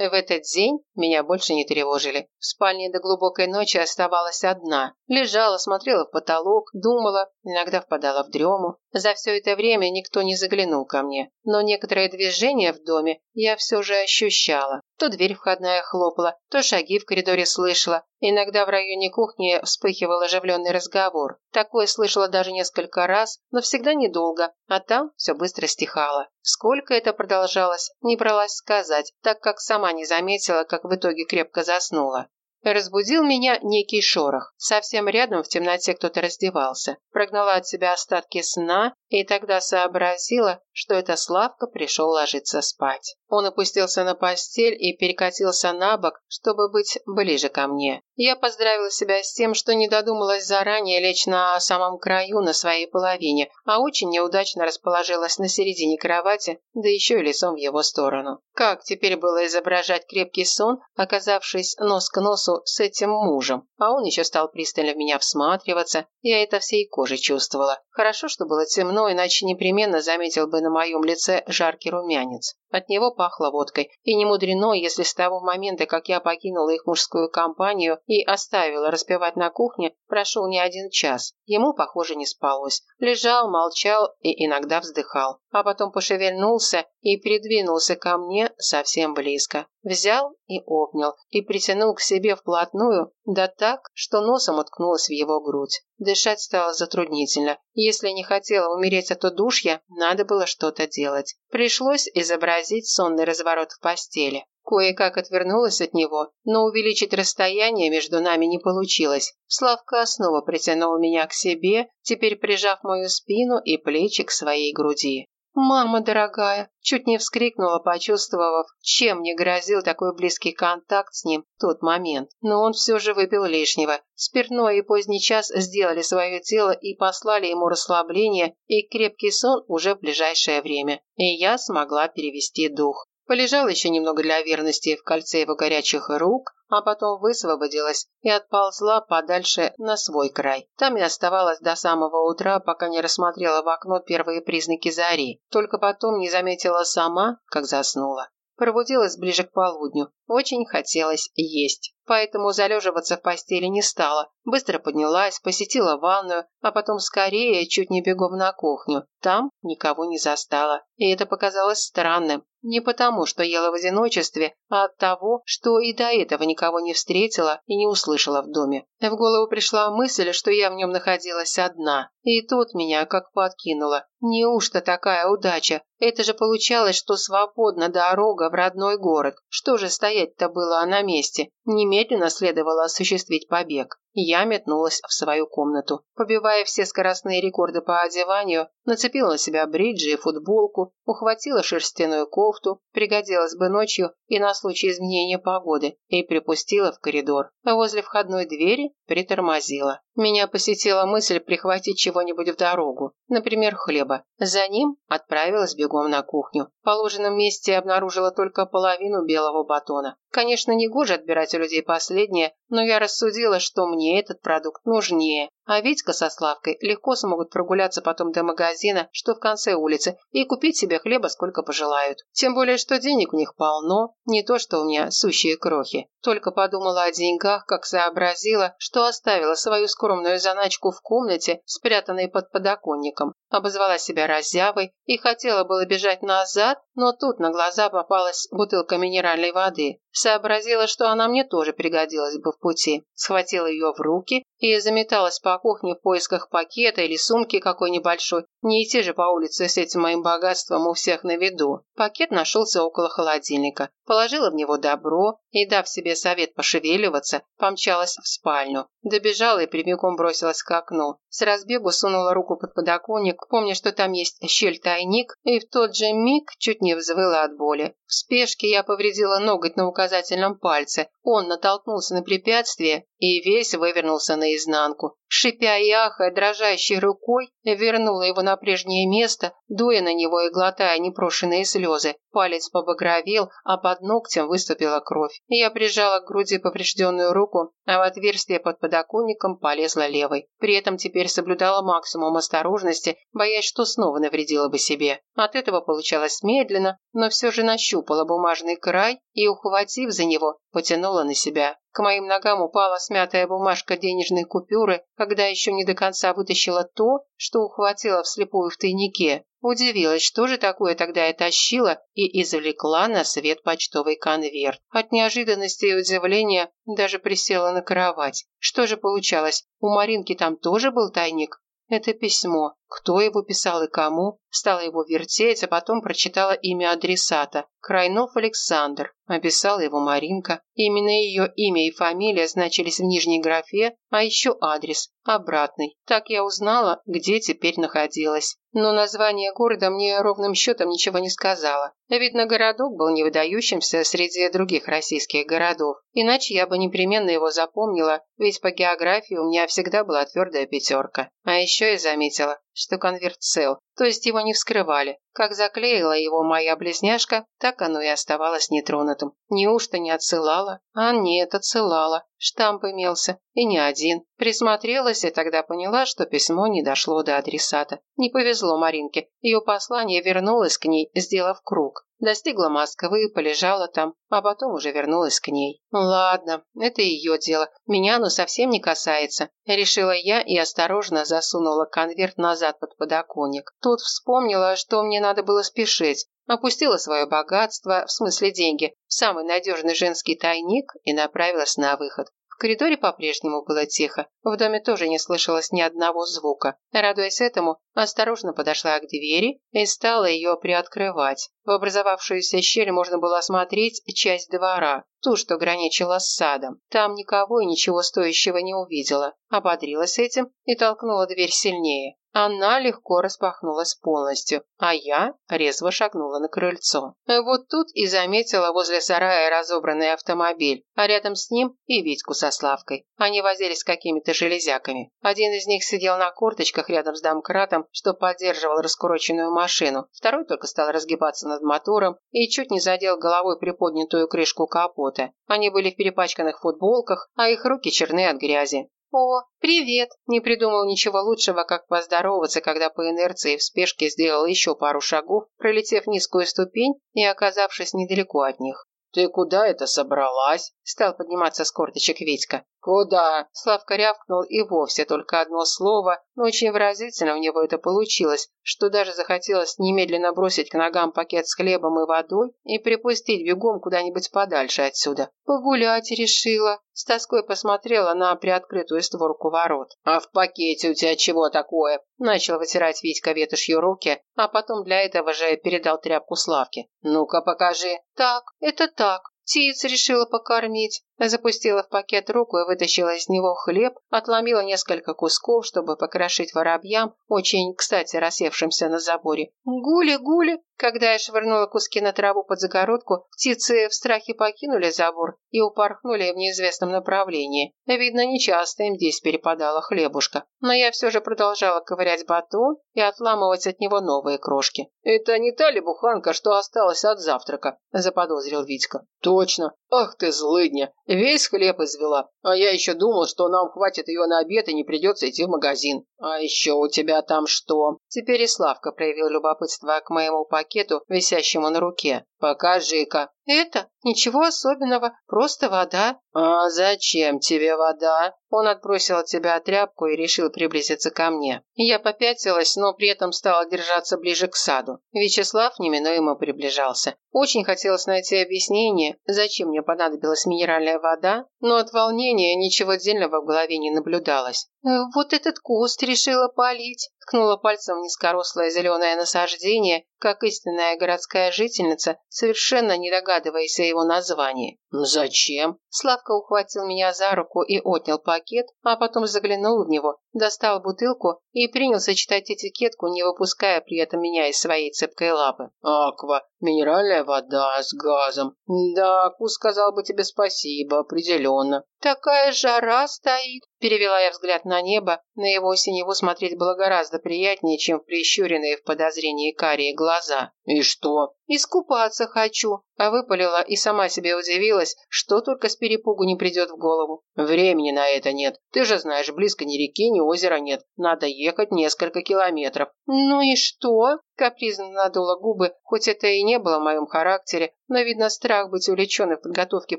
В этот день меня больше не тревожили. В спальне до глубокой ночи оставалась одна. Лежала, смотрела в потолок, думала, иногда впадала в дрему. За все это время никто не заглянул ко мне. Но некоторое движение в доме я все же ощущала. То дверь входная хлопала, то шаги в коридоре слышала. Иногда в районе кухни вспыхивал оживленный разговор. Такое слышала даже несколько раз, но всегда недолго, а там все быстро стихало. Сколько это продолжалось, не бралась сказать, так как сама не заметила, как в итоге крепко заснула. Разбудил меня некий шорох. Совсем рядом в темноте кто-то раздевался. Прогнала от себя остатки сна и тогда сообразила, что это Славка пришел ложиться спать. Он опустился на постель и перекатился на бок, чтобы быть ближе ко мне. Я поздравила себя с тем, что не додумалась заранее лечь на самом краю на своей половине, а очень неудачно расположилась на середине кровати, да еще и лицом в его сторону. Как теперь было изображать крепкий сон, оказавшись нос к носу с этим мужем? А он еще стал пристально в меня всматриваться, я это всей кожей чувствовала. Хорошо, что было темно, иначе непременно заметил бы на моем лице жаркий румянец. От него пахло водкой, и не мудрено, если с того момента, как я покинула их мужскую компанию и оставила распевать на кухне, прошел не один час. Ему, похоже, не спалось. Лежал, молчал и иногда вздыхал. А потом пошевельнулся и придвинулся ко мне совсем близко. Взял и обнял, и притянул к себе вплотную, да так, что носом уткнулась в его грудь. Дышать стало затруднительно. Если не хотела умереть от удушья, надо было что-то делать. Пришлось изобразить сонный разворот в постели. Кое-как отвернулась от него, но увеличить расстояние между нами не получилось. Славка снова притянул меня к себе, теперь прижав мою спину и плечи к своей груди. «Мама дорогая!» Чуть не вскрикнула, почувствовав, чем мне грозил такой близкий контакт с ним в тот момент. Но он все же выпил лишнего. Спиртное и поздний час сделали свое дело и послали ему расслабление и крепкий сон уже в ближайшее время. И я смогла перевести дух. Полежала еще немного для верности в кольце его горячих рук, а потом высвободилась и отползла подальше на свой край. Там и оставалась до самого утра, пока не рассмотрела в окно первые признаки зари. Только потом не заметила сама, как заснула. Пробудилась ближе к полудню. Очень хотелось есть. Поэтому залеживаться в постели не стала. Быстро поднялась, посетила ванную, а потом скорее, чуть не бегом на кухню. Там никого не застала. И это показалось странным. Не потому, что ела в одиночестве, а от того, что и до этого никого не встретила и не услышала в доме. В голову пришла мысль, что я в нем находилась одна. И тут меня как подкинуло. Неужто такая удача? Это же получалось, что свободна дорога в родной город. Что же стоять-то было на месте? Немедленно следовало осуществить побег. Я метнулась в свою комнату. Побивая все скоростные рекорды по одеванию, нацепила на себя бриджи и футболку, ухватила шерстяную кофту, пригодилась бы ночью и на случай изменения погоды, и припустила в коридор. Возле входной двери притормозила. Меня посетила мысль прихватить чего-нибудь в дорогу, например, хлеба. За ним отправилась бегом на кухню. В положенном месте обнаружила только половину белого батона. Конечно, не гоже отбирать людей последнее, но я рассудила, что мне этот продукт нужнее. А Витька со Славкой легко смогут прогуляться потом до магазина, что в конце улицы, и купить себе хлеба сколько пожелают. Тем более, что денег у них полно, не то что у меня сущие крохи. Только подумала о деньгах, как сообразила, что оставила свою скромную заначку в комнате, спрятанной под подоконником. Обозвала себя раззявой и хотела было бежать назад, но тут на глаза попалась бутылка минеральной воды. Сообразила, что она мне тоже пригодилась бы в пути. Схватила ее в руки и заметалась по кухне в поисках пакета или сумки какой небольшой. Не идти же по улице с этим моим богатством у всех на виду. Пакет нашелся около холодильника. Положила в него добро и, дав себе совет пошевеливаться, помчалась в спальню. Добежала и прямиком бросилась к окну. С разбегу сунула руку под подоконник, помня, что там есть щель-тайник, и в тот же миг чуть не взвыла от боли. В спешке я повредила ноготь на указательном пальце. Он натолкнулся на препятствие и весь вывернулся наизнанку. Шипя и ахая, дрожащей рукой, вернула его на прежнее место, дуя на него и глотая непрошенные слезы. Палец побагровел, а под ногтем выступила кровь. Я прижала к груди поврежденную руку, а в отверстие под подоконником полезла левой. При этом теперь соблюдала максимум осторожности, боясь, что снова навредила бы себе. От этого получалось медленно, но все же нащупала бумажный край и, ухватив за него, потянула на себя. К моим ногам упала смятая бумажка денежной купюры, когда еще не до конца вытащила то, что ухватила вслепую в тайнике. Удивилась, что же такое тогда я тащила, и извлекла на свет почтовый конверт. От неожиданности и удивления даже присела на кровать. Что же получалось, у Маринки там тоже был тайник? Это письмо. Кто его писал и кому? Стала его вертеть, а потом прочитала имя адресата. Крайнов Александр. Описала его Маринка. Именно ее имя и фамилия значились в нижней графе, а еще адрес. Обратный. Так я узнала, где теперь находилась. Но название города мне ровным счетом ничего не сказала. Видно, городок был не выдающимся среди других российских городов. Иначе я бы непременно его запомнила, ведь по географии у меня всегда была твердая пятерка. А еще я заметила, что конверт цел, то есть его не вскрывали. Как заклеила его моя близняшка, так оно и оставалось нетронутым. Неужто не отсылала? А нет, отсылала. Штамп имелся. И не один. Присмотрелась и тогда поняла, что письмо не дошло до адресата. Не повезло Маринке. Ее послание вернулось к ней, сделав круг. Достигла Москвы, полежала там, а потом уже вернулась к ней. Ладно, это ее дело. Меня оно совсем не касается. Решила я и осторожно засунула конверт назад под подоконник. Тут вспомнила, что мне надо было спешить. Опустила свое богатство, в смысле деньги, в самый надежный женский тайник и направилась на выход коридоре по-прежнему было тихо. В доме тоже не слышалось ни одного звука. Радуясь этому, осторожно подошла к двери и стала ее приоткрывать. В образовавшуюся щель можно было осмотреть часть двора, ту, что граничила с садом. Там никого и ничего стоящего не увидела. Ободрилась этим и толкнула дверь сильнее. Она легко распахнулась полностью, а я резво шагнула на крыльцо. Вот тут и заметила возле сарая разобранный автомобиль, а рядом с ним и Витьку со Славкой. Они возились с какими-то железяками. Один из них сидел на корточках рядом с домкратом, что поддерживал раскуроченную машину. Второй только стал разгибаться над мотором и чуть не задел головой приподнятую крышку капота. Они были в перепачканных футболках, а их руки черны от грязи. «О, привет!» Не придумал ничего лучшего, как поздороваться, когда по инерции в спешке сделал еще пару шагов, пролетев низкую ступень и оказавшись недалеко от них. «Ты куда это собралась?» Стал подниматься с корточек Витька. «Куда?» Славка рявкнул и вовсе только одно слово, но очень выразительно у него это получилось, что даже захотелось немедленно бросить к ногам пакет с хлебом и водой и припустить бегом куда-нибудь подальше отсюда. Погулять решила. С тоской посмотрела на приоткрытую створку ворот. «А в пакете у тебя чего такое?» Начал вытирать Витька ветошью руки, а потом для этого же передал тряпку Славке. «Ну-ка, покажи». «Так, это так. Птиц решила покормить. Запустила в пакет руку и вытащила из него хлеб, отломила несколько кусков, чтобы покрошить воробьям, очень, кстати, рассевшимся на заборе. «Гули, гули!» Когда я швырнула куски на траву под загородку, птицы в страхе покинули забор и упорхнули в неизвестном направлении. Видно, нечасто им здесь перепадала хлебушка. Но я все же продолжала ковырять батон и отламывать от него новые крошки. «Это не та ли буханка, что осталась от завтрака?» – заподозрил Витька. «Точно. Ах ты злыдня. Весь хлеб извела. А я еще думал, что нам хватит ее на обед и не придется идти в магазин. А еще у тебя там что?» Теперь и Славка проявил любопытство к моему пакету, висящему на руке. «Покажи-ка». «Это? Ничего особенного. Просто вода». «А зачем тебе вода?» Он отбросил от себя тряпку и решил приблизиться ко мне. Я попятилась, но при этом стала держаться ближе к саду. Вячеслав неминуемо приближался. Очень хотелось найти объяснение, зачем мне понадобилась минеральная вода, но от волнения ничего отдельного в голове не наблюдалось. «Э, «Вот этот куст решила полить», ткнула пальцем в низкорослое зеленое насаждение, как истинная городская жительница, совершенно не догадываясь о его названии. «Зачем?» Славка ухватил меня за руку и отнял пакет, а потом заглянул в него, достал бутылку и принялся читать этикетку, не выпуская при этом меня из своей цепкой лапы. «Аква, минеральная вода с газом. Да, Кус сказал бы тебе спасибо, определенно». «Такая жара стоит!» Перевела я взгляд на небо. На его синеву смотреть было гораздо приятнее, чем в прищуренные в подозрении карие глаза. «И что?» Искупаться хочу», а выпалила и сама себе удивилась, что только с перепугу не придет в голову. «Времени на это нет. Ты же знаешь, близко ни реки, ни озера нет. Надо ехать несколько километров». «Ну и что?» Капризно надула губы, хоть это и не было в моем характере, но, видно, страх быть увлеченной в подготовке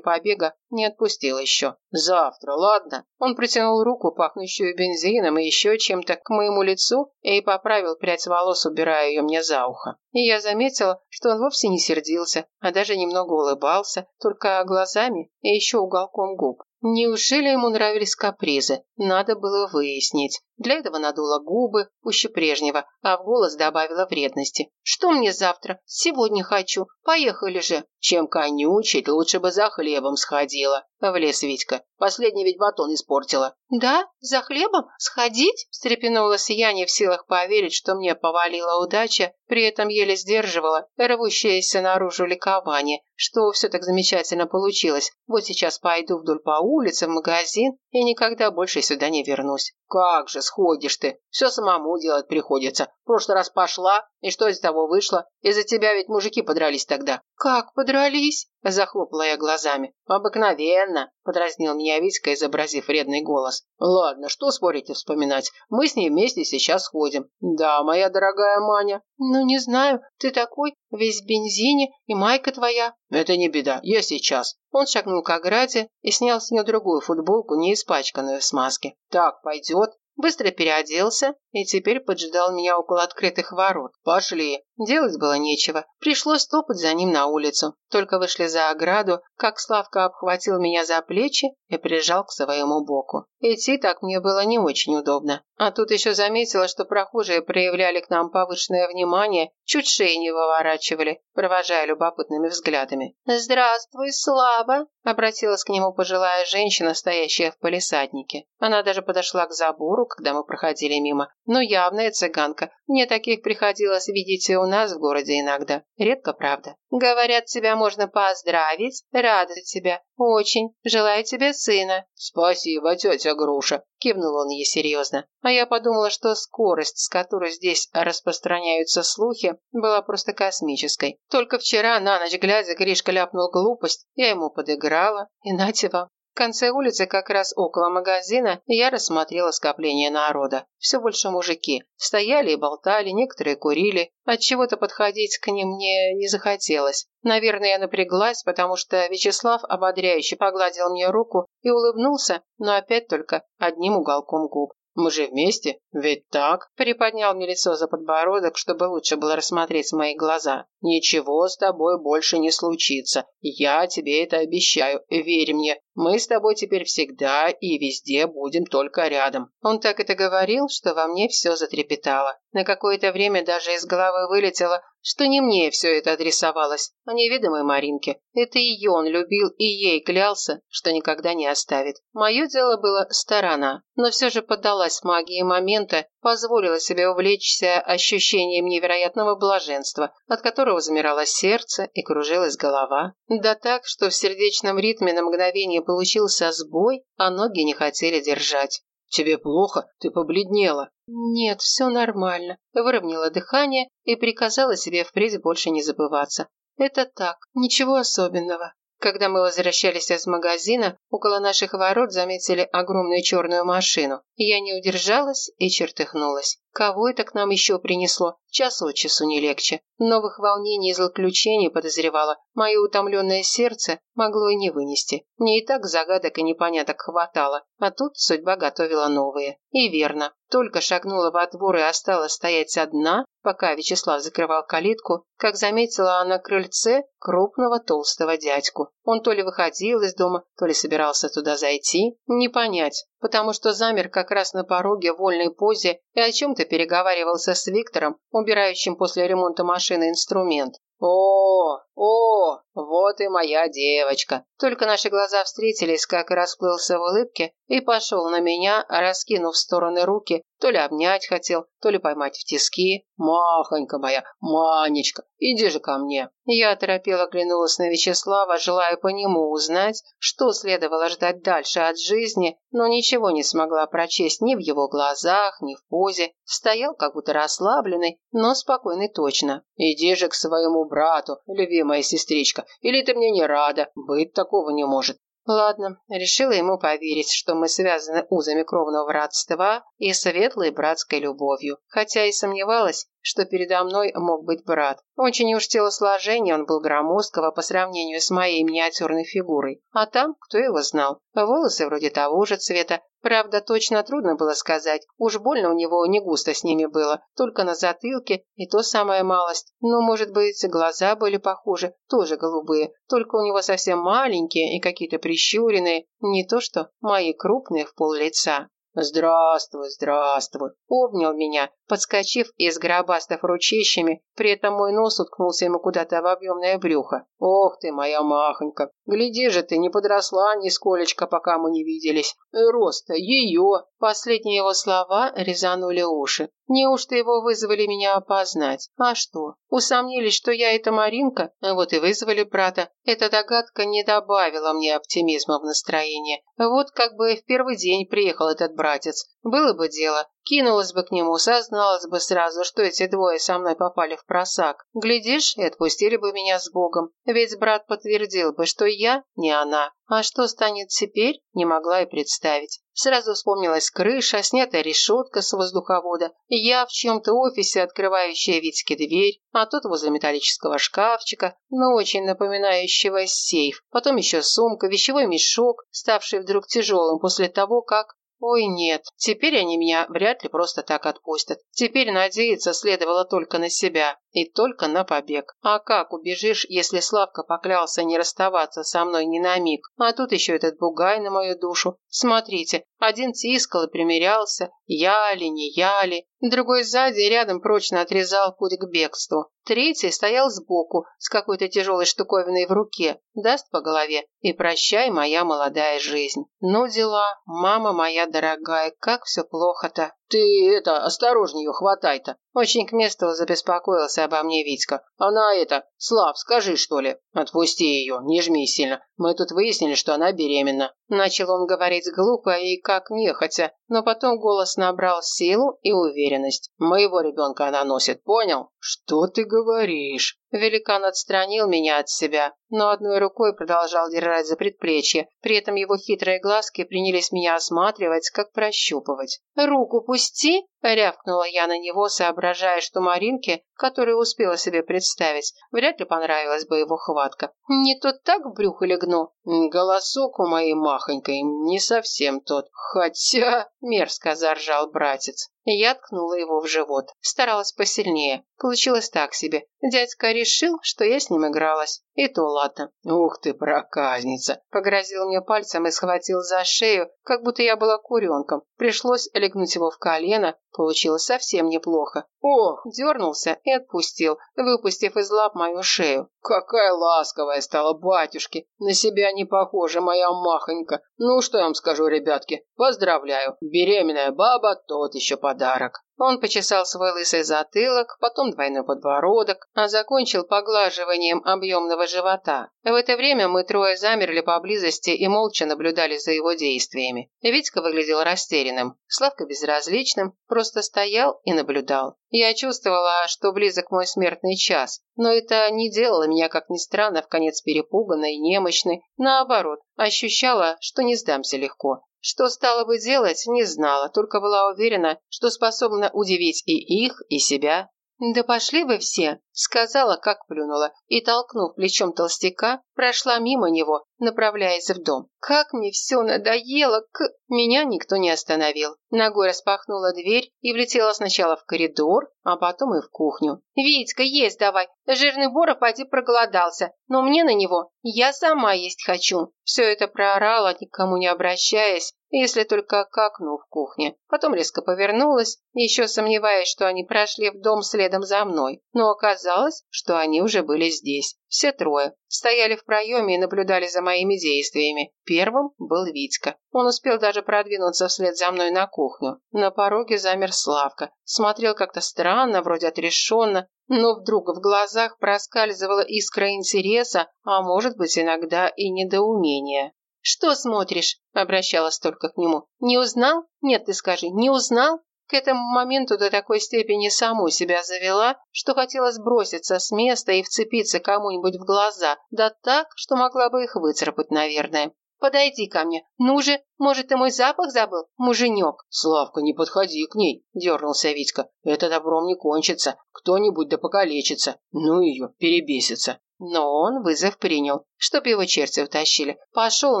побега не отпустил еще. «Завтра, ладно?» Он протянул руку, пахнущую бензином и еще чем-то, к моему лицу и поправил прядь волос, убирая ее мне за ухо. И я заметила, что он вовсе не сердился, а даже немного улыбался, только глазами и еще уголком губ. Неужели ему нравились капризы? Надо было выяснить. Для этого надула губы, пуще прежнего, а в голос добавила вредности. «Что мне завтра? Сегодня хочу. Поехали же!» «Чем конючить, лучше бы за хлебом сходила», — влез Витька. «Последний ведь батон испортила». «Да? За хлебом? Сходить?» — встрепенулась я, не в силах поверить, что мне повалила удача, при этом еле сдерживала рвущееся наружу ликование, что все так замечательно получилось. Вот сейчас пойду вдоль по улице в магазин и никогда больше сюда не вернусь. «Как же сходишь ты? Все самому делать приходится. В прошлый раз пошла, и что из того вышло? Из-за тебя ведь мужики подрались тогда». «Как подрались?» – захлопала я глазами. «Обыкновенно», – подразнил меня Витька, изобразив вредный голос. «Ладно, что спорить и вспоминать? Мы с ней вместе сейчас ходим». «Да, моя дорогая Маня». «Ну, не знаю, ты такой, весь в бензине, и майка твоя». «Это не беда, я сейчас». Он шагнул к ограде и снял с нее другую футболку, не испачканную в смазке. «Так, пойдет?» Быстро переоделся и теперь поджидал меня около открытых ворот. «Пошли!» Делать было нечего. Пришлось топать за ним на улицу. Только вышли за ограду, как Славка обхватил меня за плечи и прижал к своему боку. Идти так мне было не очень удобно. А тут еще заметила, что прохожие проявляли к нам повышенное внимание, чуть шеи не выворачивали, провожая любопытными взглядами. «Здравствуй, Слава!» – обратилась к нему пожилая женщина, стоящая в палисаднике. Она даже подошла к забору, когда мы проходили мимо. Ну, явная цыганка. Мне таких приходилось видеть и у нас в городе иногда. Редко, правда. Говорят, тебя можно поздравить, радовать тебя. Очень. Желаю тебе сына. Спасибо, тетя Груша. Кивнул он ей серьезно. А я подумала, что скорость, с которой здесь распространяются слухи, была просто космической. Только вчера, на ночь глядя, Гришка ляпнул глупость. Я ему подыграла. И нате вам. В конце улицы, как раз около магазина, я рассмотрела скопление народа. Все больше мужики. Стояли и болтали, некоторые курили. От чего то подходить к ним мне не захотелось. Наверное, я напряглась, потому что Вячеслав ободряюще погладил мне руку и улыбнулся, но опять только одним уголком губ. Мы же вместе, ведь так?» Приподнял мне лицо за подбородок, чтобы лучше было рассмотреть мои глаза. «Ничего с тобой больше не случится. Я тебе это обещаю. Верь мне. Мы с тобой теперь всегда и везде будем только рядом». Он так это говорил, что во мне все затрепетало. На какое-то время даже из головы вылетело, что не мне все это адресовалось, а неведомой Маринке. Это ее он любил и ей клялся, что никогда не оставит. Мое дело было сторона, но все же поддалась магии момента, позволила себе увлечься ощущением невероятного блаженства, от которого замирало сердце и кружилась голова. Да так, что в сердечном ритме на мгновение получился сбой, а ноги не хотели держать. «Тебе плохо? Ты побледнела». «Нет, все нормально». Выровняла дыхание и приказала себе впредь больше не забываться. «Это так, ничего особенного». Когда мы возвращались из магазина, около наших ворот заметили огромную черную машину. Я не удержалась и чертыхнулась. Кого это к нам еще принесло? Час от часу не легче. Новых волнений и злоключений подозревала. Мое утомленное сердце могло и не вынести. Мне и так загадок и непоняток хватало. А тут судьба готовила новые. И верно. Только шагнула во двор и осталась стоять одна, пока Вячеслав закрывал калитку, как заметила на крыльце крупного толстого дядьку. Он то ли выходил из дома, то ли собирался туда зайти. Не понять потому что замер как раз на пороге в вольной позе и о чем-то переговаривался с Виктором, убирающим после ремонта машины инструмент. «О, о!» Вот и моя девочка. Только наши глаза встретились, как расплылся в улыбке, и пошел на меня, раскинув в стороны руки, то ли обнять хотел, то ли поймать в тиски. «Махонька моя, Манечка, иди же ко мне!» Я торопела оглянулась на Вячеслава, желая по нему узнать, что следовало ждать дальше от жизни, но ничего не смогла прочесть ни в его глазах, ни в позе. Стоял как будто расслабленный, но спокойный точно. «Иди же к своему брату, любимая сестричка, или ты мне не рада, быть такого не может. Ладно, решила ему поверить, что мы связаны узами кровного родства и светлой братской любовью, хотя и сомневалась, что передо мной мог быть брат. Очень уж телосложение он был громоздкого по сравнению с моей миниатюрной фигурой. А там, кто его знал, волосы вроде того же цвета, Правда, точно трудно было сказать. Уж больно у него не густо с ними было, только на затылке, и то самая малость. Ну, может быть, глаза были похожи, тоже голубые, только у него совсем маленькие и какие-то прищуренные, не то что мои крупные в пол лица. «Здравствуй, здравствуй!» Обнял меня, подскочив и сгробастав ручищами, при этом мой нос уткнулся ему куда-то в объемное брюхо. «Ох ты, моя махонька! Гляди же ты, не подросла нисколечко, пока мы не виделись. Роста ее!» Последние его слова резанули уши. Неужто его вызвали меня опознать? А что? Усомнились, что я это Маринка? Вот и вызвали брата. Эта догадка не добавила мне оптимизма в настроение. Вот как бы в первый день приехал этот братец. Было бы дело, кинулась бы к нему, созналась бы сразу, что эти двое со мной попали в просак. Глядишь, и отпустили бы меня с Богом. Ведь брат подтвердил бы, что я не она. А что станет теперь, не могла и представить. Сразу вспомнилась крыша, снятая решетка с воздуховода, я в чьем-то офисе, открывающая Витьке дверь, а тот возле металлического шкафчика, но очень напоминающего сейф. Потом еще сумка, вещевой мешок, ставший вдруг тяжелым после того, как Ой, нет, теперь они меня вряд ли просто так отпустят. Теперь надеяться следовало только на себя и только на побег. А как убежишь, если Славка поклялся не расставаться со мной ни на миг? А тут еще этот бугай на мою душу. Смотрите, один тискал и примерялся, я ли, не я ли. Другой сзади рядом прочно отрезал путь к бегству. Третий стоял сбоку, с какой-то тяжелой штуковиной в руке. Даст по голове и прощай, моя молодая жизнь. Ну дела, мама моя дорогая, как все плохо-то. «Ты это, осторожнее ее хватай-то!» Очень к месту забеспокоился обо мне Витька. «Она это, Слав, скажи, что ли?» «Отпусти ее, не жми сильно. Мы тут выяснили, что она беременна». Начал он говорить глупо и как нехотя, но потом голос набрал силу и уверенность. «Моего ребенка она носит, понял?» «Что ты говоришь?» Великан отстранил меня от себя, но одной рукой продолжал держать за предплечье. При этом его хитрые глазки принялись меня осматривать, как прощупывать. «Руку пусти!» – рявкнула я на него, соображая, что Маринке, которую успела себе представить, вряд ли понравилась бы его хватка. «Не то так в брюхо легну!» «Голосок у моей махонькой не совсем тот, хотя...» – мерзко заржал братец. Я ткнула его в живот. Старалась посильнее. Получилось так себе. Дядька решил, что я с ним игралась. И то ладно. «Ух ты, проказница!» Погрозил мне пальцем и схватил за шею, как будто я была куренком. Пришлось легнуть его в колено. Получилось совсем неплохо. Ох! Дернулся и отпустил, выпустив из лап мою шею. «Какая ласковая стала, батюшки! На себя не похожа моя махонька. Ну, что я вам скажу, ребятки? Поздравляю! Беременная баба – тот еще подарок!» подарок. Он почесал свой лысый затылок, потом двойной подбородок, а закончил поглаживанием объемного живота. В это время мы трое замерли поблизости и молча наблюдали за его действиями. Витька выглядел растерянным, Славка безразличным, просто стоял и наблюдал. Я чувствовала, что близок мой смертный час, но это не делало меня, как ни странно, в конец перепуганной немощной. Наоборот, ощущала, что не сдамся легко. Что стало бы делать, не знала, только была уверена, что способна удивить и их, и себя. «Да пошли вы все!» – сказала, как плюнула, и, толкнув плечом толстяка, прошла мимо него, направляясь в дом. Как мне все надоело, к... Меня никто не остановил. Ногой распахнула дверь и влетела сначала в коридор, а потом и в кухню. «Витька, есть давай! Жирный Бора поди проголодался, но мне на него я сама есть хочу!» Все это проорала, никому не обращаясь, если только к окну в кухне. Потом резко повернулась, еще сомневаясь, что они прошли в дом следом за мной. Но оказалось, что они уже были здесь. Все трое. Стояли в проеме и наблюдали за моими действиями. Первым был Витька. Он успел даже продвинуться вслед за мной на кухню. На пороге замер Славка. Смотрел как-то странно, вроде отрешенно, но вдруг в глазах проскальзывала искра интереса, а может быть иногда и недоумения. «Что смотришь?» – обращалась только к нему. «Не узнал? Нет, ты скажи, не узнал?» К этому моменту до такой степени саму себя завела, что хотелось броситься с места и вцепиться кому-нибудь в глаза, да так, что могла бы их выцарапать, наверное. Подойди ко мне. Ну же, может, ты мой запах забыл, муженек?» «Славка, не подходи к ней», – дернулся Витька. «Это добром не кончится. Кто-нибудь да покалечится. Ну ее, перебесится». Но он вызов принял, чтоб его черти утащили. Пошел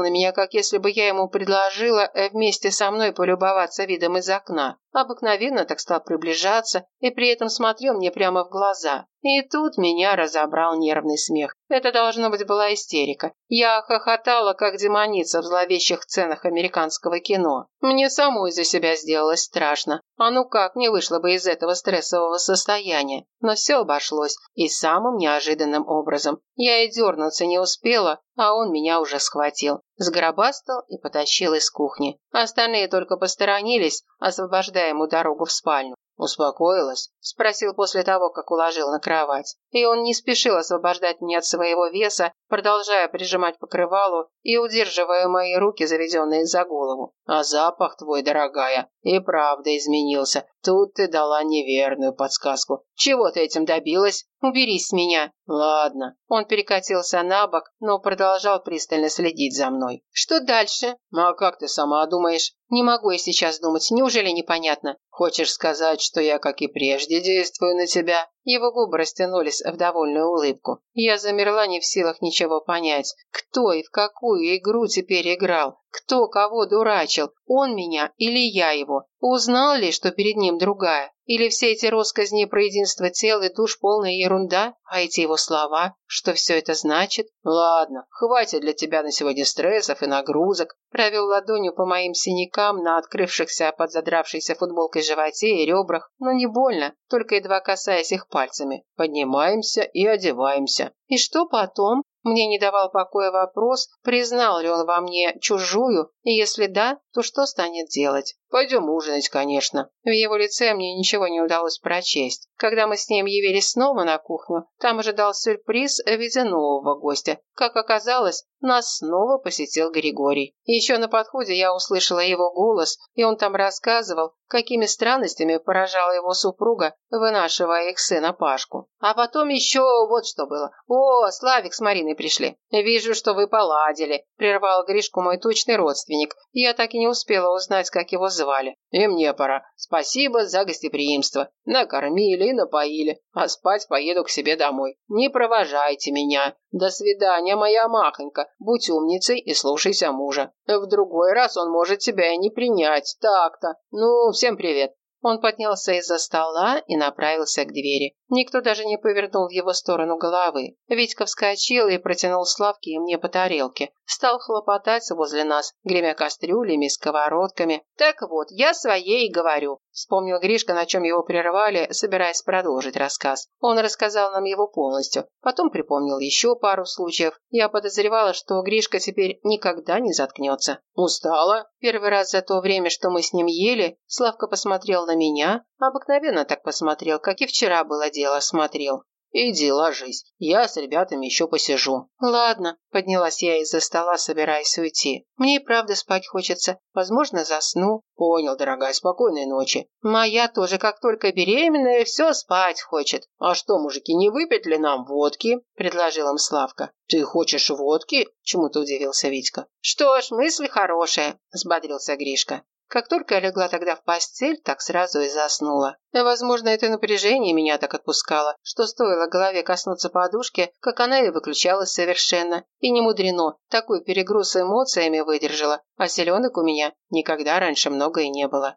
на меня, как если бы я ему предложила э, вместе со мной полюбоваться видом из окна. Обыкновенно так стал приближаться и при этом смотрел мне прямо в глаза. И тут меня разобрал нервный смех. Это, должно быть, была истерика. Я хохотала, как демоница в зловещих сценах американского кино. Мне самой за себя сделалось страшно. А ну как не вышло бы из этого стрессового состояния. Но все обошлось. И самым неожиданным образом. Я и дернуться не успела, а он меня уже схватил. Сгробастал и потащил из кухни. Остальные только посторонились, освобождая ему дорогу в спальню. «Успокоилась?» – спросил после того, как уложил на кровать. И он не спешил освобождать меня от своего веса, продолжая прижимать покрывалу и удерживая мои руки, заведенные за голову. «А запах твой, дорогая, и правда изменился. Тут ты дала неверную подсказку. Чего ты этим добилась? Уберись с меня!» «Ладно». Он перекатился на бок, но продолжал пристально следить за мной. «Что дальше?» «А как ты сама думаешь?» «Не могу я сейчас думать. Неужели непонятно?» «Хочешь сказать, что я, как и прежде, действую на тебя?» Его губы растянулись в довольную улыбку. Я замерла не в силах ничего понять. Кто и в какую игру теперь играл? Кто кого дурачил? Он меня или я его? Узнал ли, что перед ним другая? Или все эти россказни про единство тел и душ полная ерунда? А эти его слова? Что все это значит? Ладно, хватит для тебя на сегодня стрессов и нагрузок. Провел ладонью по моим синякам на открывшихся под задравшейся футболкой животе и ребрах, но не больно, только едва касаясь их пальцами. Поднимаемся и одеваемся. И что потом? Мне не давал покоя вопрос, признал ли он во мне чужую, и если да, то что станет делать? Пойдем ужинать, конечно. В его лице мне ничего не удалось прочесть. Когда мы с ним явились снова на кухню, там ожидал сюрприз в виде нового гостя. Как оказалось, нас снова посетил Григорий. Еще на подходе я услышала его голос, и он там рассказывал, какими странностями поражала его супруга, вынашивая их сына Пашку. А потом еще вот что было. «О, Славик с Мариной пришли. Вижу, что вы поладили», – прервал Гришку мой точный родственник. Я так и не успела узнать, как его звали. «И мне пора. Спасибо за гостеприимство. Накормили и напоили. А спать поеду к себе домой. Не провожайте меня. До свидания, моя махонька. Будь умницей и слушайся мужа. В другой раз он может тебя и не принять. Так-то. Ну, всем привет». Он поднялся из-за стола и направился к двери. Никто даже не повернул в его сторону головы. Витька вскочил и протянул Славке и мне по тарелке. Стал хлопотать возле нас, гремя кастрюлями, сковородками. «Так вот, я своей говорю», — вспомнил Гришка, на чем его прервали, собираясь продолжить рассказ. Он рассказал нам его полностью. Потом припомнил еще пару случаев. Я подозревала, что Гришка теперь никогда не заткнется. «Устала?» Первый раз за то время, что мы с ним ели, Славка посмотрел на меня, обыкновенно так посмотрел, как и вчера было дело, смотрел. «Иди ложись, я с ребятами еще посижу». «Ладно», – поднялась я из-за стола, собираясь уйти. «Мне и правда спать хочется. Возможно, засну». «Понял, дорогая, спокойной ночи». «Моя тоже, как только беременная, все спать хочет». «А что, мужики, не выпить ли нам водки?» – предложил им Славка. «Ты хочешь водки?» – чему-то удивился Витька. «Что ж, мысль хорошая», – взбодрился Гришка. Как только я легла тогда в постель, так сразу и заснула. Возможно, это напряжение меня так отпускало, что стоило голове коснуться подушки, как она и выключалась совершенно. И не мудрено, такой перегруз эмоциями выдержала, а селенок у меня никогда раньше много и не было.